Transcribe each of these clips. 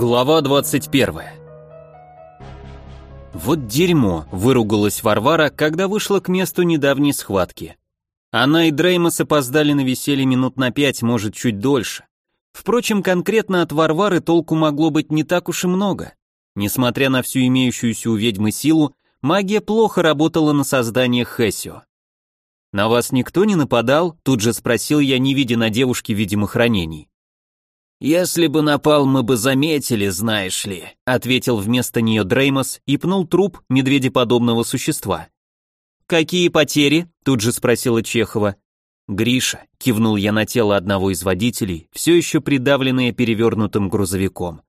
Глава 21 Вот дерьмо, выругалась Варвара, когда вышла к месту недавней схватки. Она и Дреймос опоздали на веселье минут на пять, может, чуть дольше. Впрочем, конкретно от Варвары толку могло быть не так уж и много. Несмотря на всю имеющуюся у ведьмы силу, магия плохо работала на создание Хессио. «На вас никто не нападал?» – тут же спросил я, не видя на девушке видимых ранений. «Если бы напал, мы бы заметили, знаешь ли», ответил вместо нее Дреймос и пнул труп медведеподобного существа. «Какие потери?» – тут же спросила Чехова. «Гриша», – кивнул я на тело одного из водителей, все еще придавленное перевернутым грузовиком.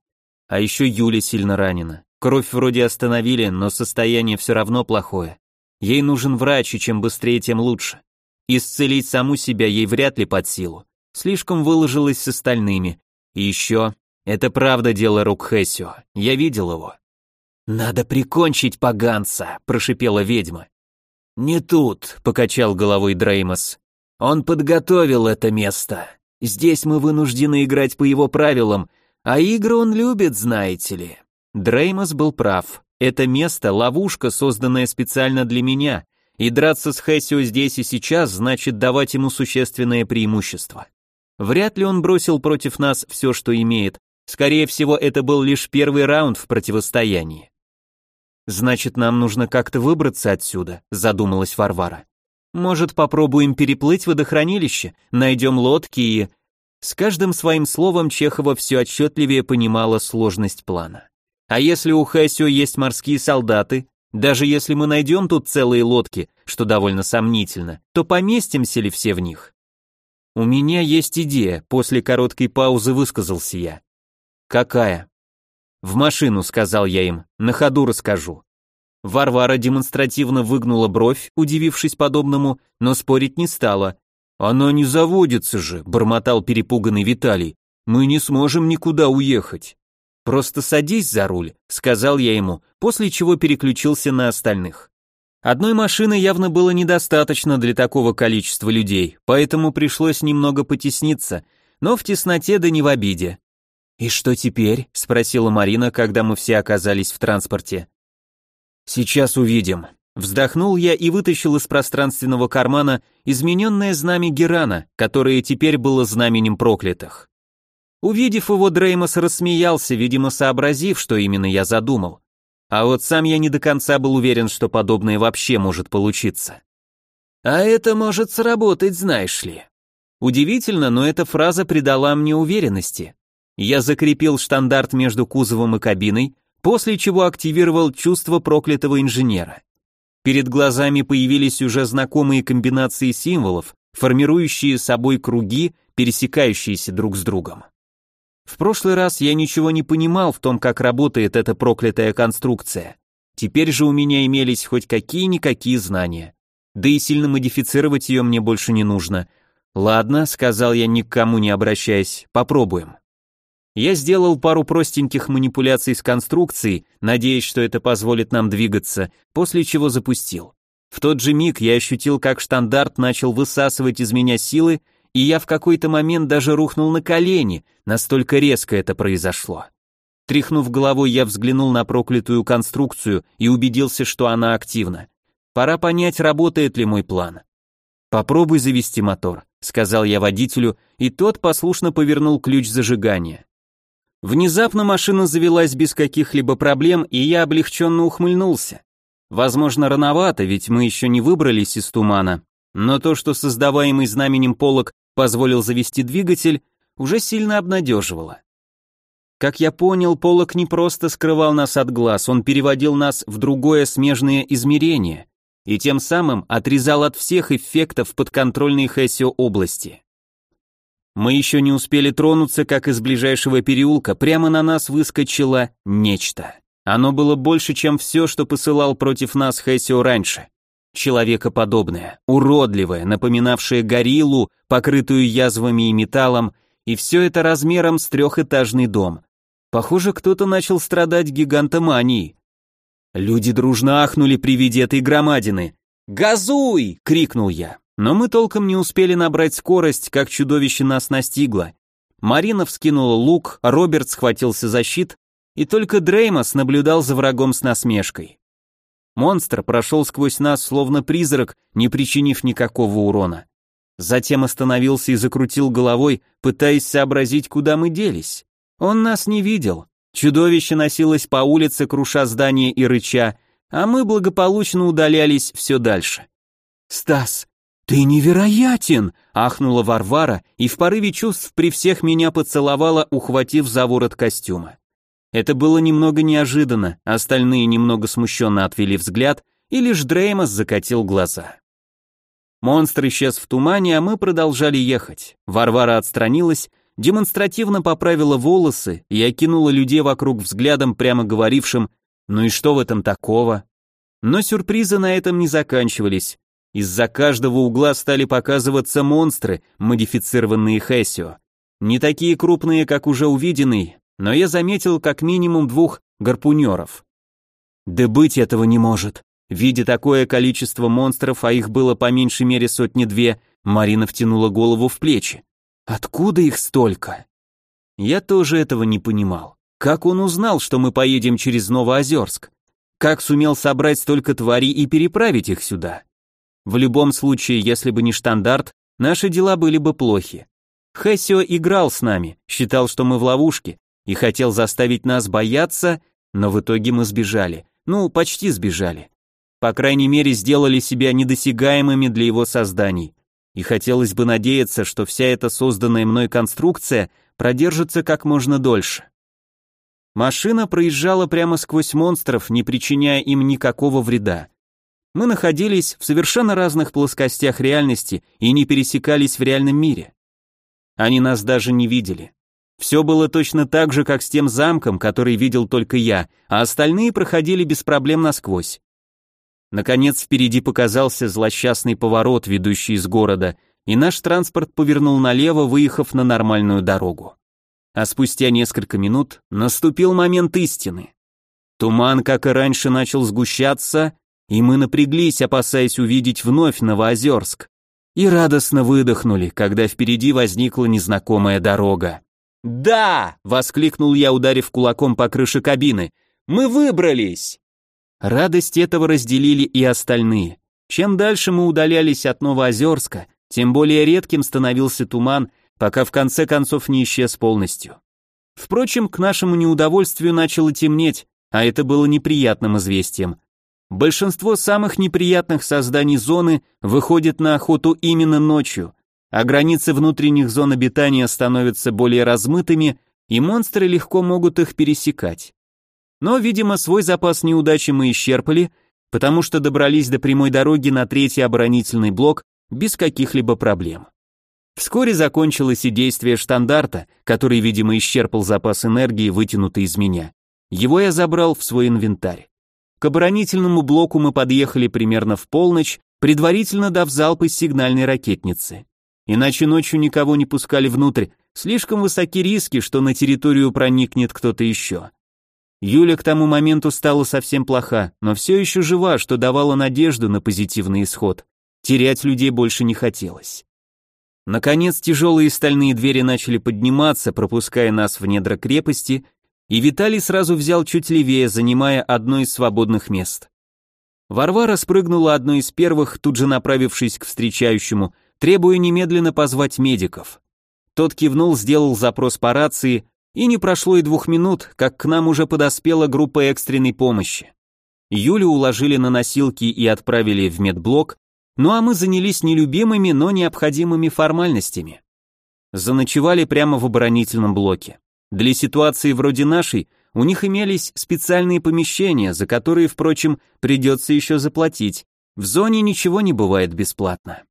А еще Юля сильно ранена. Кровь вроде остановили, но состояние все равно плохое. Ей нужен врач, и чем быстрее, тем лучше. Исцелить саму себя ей вряд ли под силу. Слишком выложилась с остальными, и еще, это правда дело рук Хессио, я видел его. «Надо прикончить поганца», — прошипела ведьма. «Не тут», — покачал головой Дреймос. «Он подготовил это место. Здесь мы вынуждены играть по его правилам, а игры он любит, знаете ли». Дреймос был прав. Это место — ловушка, созданная специально для меня, и драться с Хессио здесь и сейчас значит давать ему существенное преимущество. Вряд ли он бросил против нас все, что имеет. Скорее всего, это был лишь первый раунд в противостоянии. Значит, нам нужно как-то выбраться отсюда, задумалась Варвара. Может, попробуем переплыть водохранилище, найдем лодки и... С каждым своим словом Чехова все отчетливее понимала сложность плана. А если у Хэсио есть морские солдаты, даже если мы найдем тут целые лодки, что довольно сомнительно, то поместимся ли все в них? «У меня есть идея», — после короткой паузы высказался я. «Какая?» «В машину», — сказал я им, — «на ходу расскажу». Варвара демонстративно выгнула бровь, удивившись подобному, но спорить не стала. «Она не заводится же», — бормотал перепуганный Виталий. «Мы не сможем никуда уехать». «Просто садись за руль», — сказал я ему, после чего переключился на остальных. Одной машины явно было недостаточно для такого количества людей, поэтому пришлось немного потесниться, но в тесноте да не в обиде. «И что теперь?» — спросила Марина, когда мы все оказались в транспорте. «Сейчас увидим». Вздохнул я и вытащил из пространственного кармана измененное знамя Герана, которое теперь было знаменем проклятых. Увидев его, Дреймос рассмеялся, видимо, сообразив, что именно я задумал. А вот сам я не до конца был уверен, что подобное вообще может получиться. А это может сработать, знаешь ли. Удивительно, но эта фраза придала мне уверенности. Я закрепил штандарт между кузовом и кабиной, после чего активировал чувство проклятого инженера. Перед глазами появились уже знакомые комбинации символов, формирующие собой круги, пересекающиеся друг с другом. В прошлый раз я ничего не понимал в том, как работает эта проклятая конструкция. Теперь же у меня имелись хоть какие-никакие знания. Да и сильно модифицировать ее мне больше не нужно. Ладно, сказал я никому не обращаясь, попробуем. Я сделал пару простеньких манипуляций с конструкцией, надеясь, что это позволит нам двигаться, после чего запустил. В тот же миг я ощутил, как штандарт начал высасывать из меня силы, и я в какой-то момент даже рухнул на колени, настолько резко это произошло. Тряхнув головой, я взглянул на проклятую конструкцию и убедился, что она активна. Пора понять, работает ли мой план. «Попробуй завести мотор», — сказал я водителю, и тот послушно повернул ключ зажигания. Внезапно машина завелась без каких-либо проблем, и я облегченно ухмыльнулся. Возможно, рановато, ведь мы еще не выбрались из тумана, но то, что создаваемый знаменем полог позволил завести двигатель, уже сильно обнадеживало. Как я понял, полог не просто скрывал нас от глаз, он переводил нас в другое смежное измерение и тем самым отрезал от всех эффектов подконтрольной Хэсио области. Мы еще не успели тронуться, как из ближайшего переулка прямо на нас выскочило нечто. Оно было больше, чем все, что посылал против нас Хэсио раньше человекоподобное, уродливое, напоминавшее гориллу, покрытую язвами и металлом, и все это размером с трехэтажный дом. Похоже, кто-то начал страдать гигантоманией. Люди дружно ахнули при виде этой громадины. «Газуй!» — крикнул я. Но мы толком не успели набрать скорость, как чудовище нас настигло. Марина вскинула лук, Роберт схватился за щит, и только Дреймос наблюдал за врагом с насмешкой. Монстр прошел сквозь нас, словно призрак, не причинив никакого урона. Затем остановился и закрутил головой, пытаясь сообразить, куда мы делись. Он нас не видел. Чудовище носилось по улице, круша здания и рыча, а мы благополучно удалялись все дальше. «Стас, ты невероятен!» — ахнула Варвара и в порыве чувств при всех меня поцеловала, ухватив за ворот костюма. Это было немного неожиданно, остальные немного смущенно отвели взгляд, и лишь Дреймос закатил глаза. Монстр исчез в тумане, а мы продолжали ехать. Варвара отстранилась, демонстративно поправила волосы и окинула людей вокруг взглядом, прямо говорившим «Ну и что в этом такого?». Но сюрпризы на этом не заканчивались. Из-за каждого угла стали показываться монстры, модифицированные Хессио. Не такие крупные, как уже увиденный, но я заметил как минимум двух гарпунеров. Да быть этого не может. Видя такое количество монстров, а их было по меньшей мере сотни-две, Марина втянула голову в плечи. Откуда их столько? Я тоже этого не понимал. Как он узнал, что мы поедем через Новоозерск? Как сумел собрать столько тварей и переправить их сюда? В любом случае, если бы не штандарт, наши дела были бы плохи. Хессио играл с нами, считал, что мы в ловушке, и хотел заставить нас бояться, но в итоге мы сбежали. Ну, почти сбежали. По крайней мере, сделали себя недосягаемыми для его созданий. И хотелось бы надеяться, что вся эта созданная мной конструкция продержится как можно дольше. Машина проезжала прямо сквозь монстров, не причиняя им никакого вреда. Мы находились в совершенно разных плоскостях реальности и не пересекались в реальном мире. Они нас даже не видели. Все было точно так же, как с тем замком, который видел только я, а остальные проходили без проблем насквозь. Наконец впереди показался злосчастный поворот, ведущий из города, и наш транспорт повернул налево, выехав на нормальную дорогу. А спустя несколько минут наступил момент истины. Туман, как и раньше, начал сгущаться, и мы напряглись, опасаясь увидеть вновь Новоозерск. И радостно выдохнули, когда впереди возникла незнакомая дорога. «Да!» — воскликнул я, ударив кулаком по крыше кабины. «Мы выбрались!» Радость этого разделили и остальные. Чем дальше мы удалялись от Новоозерска, тем более редким становился туман, пока в конце концов не исчез полностью. Впрочем, к нашему неудовольствию начало темнеть, а это было неприятным известием. Большинство самых неприятных созданий зоны выходит на охоту именно ночью, а границы внутренних зон обитания становятся более размытыми, и монстры легко могут их пересекать. Но, видимо, свой запас неудачи мы исчерпали, потому что добрались до прямой дороги на третий оборонительный блок без каких-либо проблем. Вскоре закончилось и действие штандарта, который, видимо, исчерпал запас энергии, вытянутый из меня. Его я забрал в свой инвентарь. К оборонительному блоку мы подъехали примерно в полночь, предварительно дав залп из сигнальной ракетницы. Иначе ночью никого не пускали внутрь, слишком высоки риски, что на территорию проникнет кто-то еще. Юля к тому моменту стала совсем плоха, но все еще жива, что давало надежду на позитивный исход. Терять людей больше не хотелось. Наконец тяжелые стальные двери начали подниматься, пропуская нас в недра крепости, и Виталий сразу взял чуть левее, занимая одно из свободных мест. Варвара спрыгнула одной из первых, тут же направившись к встречающему, требуя немедленно позвать медиков. Тот кивнул, сделал запрос по рации, и не прошло и двух минут, как к нам уже подоспела группа экстренной помощи. Юлю уложили на носилки и отправили в медблок, ну а мы занялись нелюбимыми, но необходимыми формальностями. Заночевали прямо в оборонительном блоке. Для ситуации вроде нашей у них имелись специальные помещения, за которые, впрочем, придется еще заплатить. В зоне ничего не бывает бесплатно.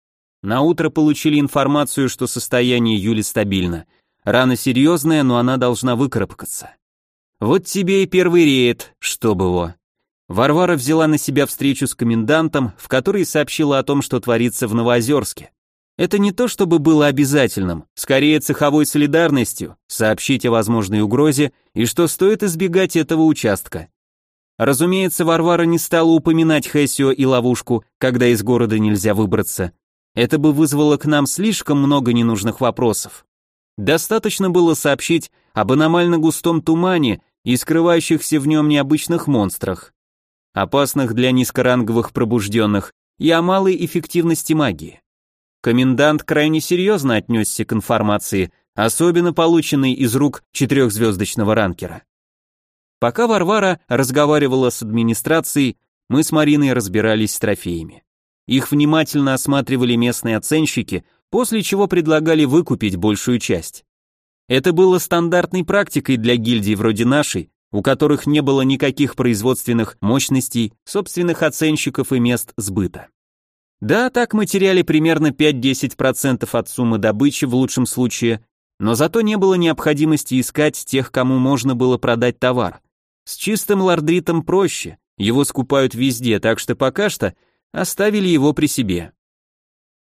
На утро получили информацию, что состояние Юли стабильно. Рана серьезная, но она должна выкарабкаться. Вот тебе и первый рейд, чтобы его. Варвара взяла на себя встречу с комендантом, в которой сообщила о том, что творится в Новоозерске. Это не то, чтобы было обязательным, скорее цеховой солидарностью, сообщить о возможной угрозе и что стоит избегать этого участка. Разумеется, Варвара не стала упоминать Хессио и ловушку, когда из города нельзя выбраться. Это бы вызвало к нам слишком много ненужных вопросов. Достаточно было сообщить об аномально густом тумане и скрывающихся в нем необычных монстрах, опасных для низкоранговых пробужденных и о малой эффективности магии. Комендант крайне серьезно отнесся к информации, особенно полученной из рук четырехзвездочного ранкера. Пока Варвара разговаривала с администрацией, мы с Мариной разбирались с трофеями. Их внимательно осматривали местные оценщики, после чего предлагали выкупить большую часть. Это было стандартной практикой для гильдий вроде нашей, у которых не было никаких производственных мощностей, собственных оценщиков и мест сбыта. Да, так мы теряли примерно 5-10% от суммы добычи в лучшем случае, но зато не было необходимости искать тех, кому можно было продать товар. С чистым лордритом проще, его скупают везде, так что пока что оставили его при себе.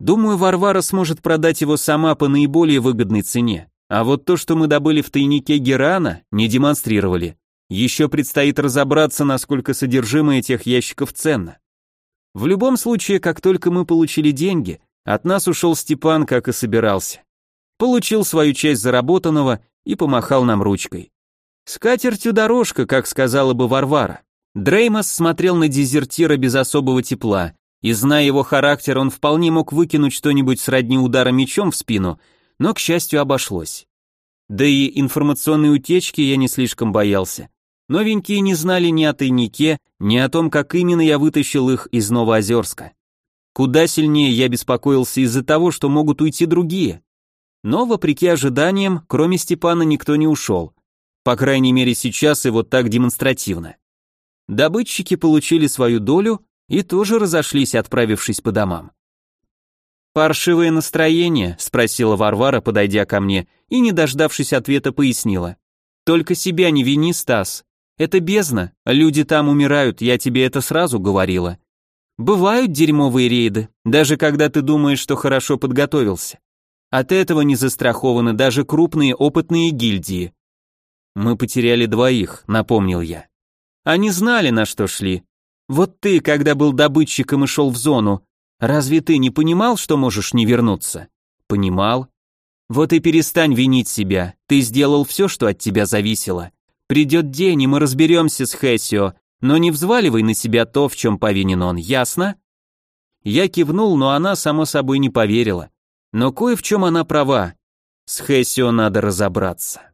Думаю, Варвара сможет продать его сама по наиболее выгодной цене. А вот то, что мы добыли в тайнике Герана, не демонстрировали. Еще предстоит разобраться, насколько содержимое тех ящиков ценно. В любом случае, как только мы получили деньги, от нас ушел Степан, как и собирался. Получил свою часть заработанного и помахал нам ручкой. С катертью дорожка, как сказала бы Варвара. Дреймос смотрел на дезертира без особого тепла, и зная его характер, он вполне мог выкинуть что-нибудь сродни удара мечом в спину, но, к счастью, обошлось. Да и информационной утечки я не слишком боялся. Новенькие не знали ни о тайнике, ни о том, как именно я вытащил их из Новоозерска. Куда сильнее я беспокоился из-за того, что могут уйти другие. Но, вопреки ожиданиям, кроме Степана никто не ушел. По крайней мере сейчас и вот так демонстративно. Добытчики получили свою долю и тоже разошлись, отправившись по домам. «Паршивое настроение?» — спросила Варвара, подойдя ко мне, и, не дождавшись ответа, пояснила. «Только себя не вини, Стас. Это бездна, люди там умирают, я тебе это сразу говорила. Бывают дерьмовые рейды, даже когда ты думаешь, что хорошо подготовился. От этого не застрахованы даже крупные опытные гильдии. Мы потеряли двоих, напомнил я. Они знали, на что шли. Вот ты, когда был добытчиком и шел в зону, Разве ты не понимал, что можешь не вернуться? Понимал. Вот и перестань винить себя. Ты сделал все, что от тебя зависело. Придет день, и мы разберемся с Хессио, но не взваливай на себя то, в чем повинен он, ясно? Я кивнул, но она, само собой, не поверила. Но кое в чем она права. С Хессио надо разобраться.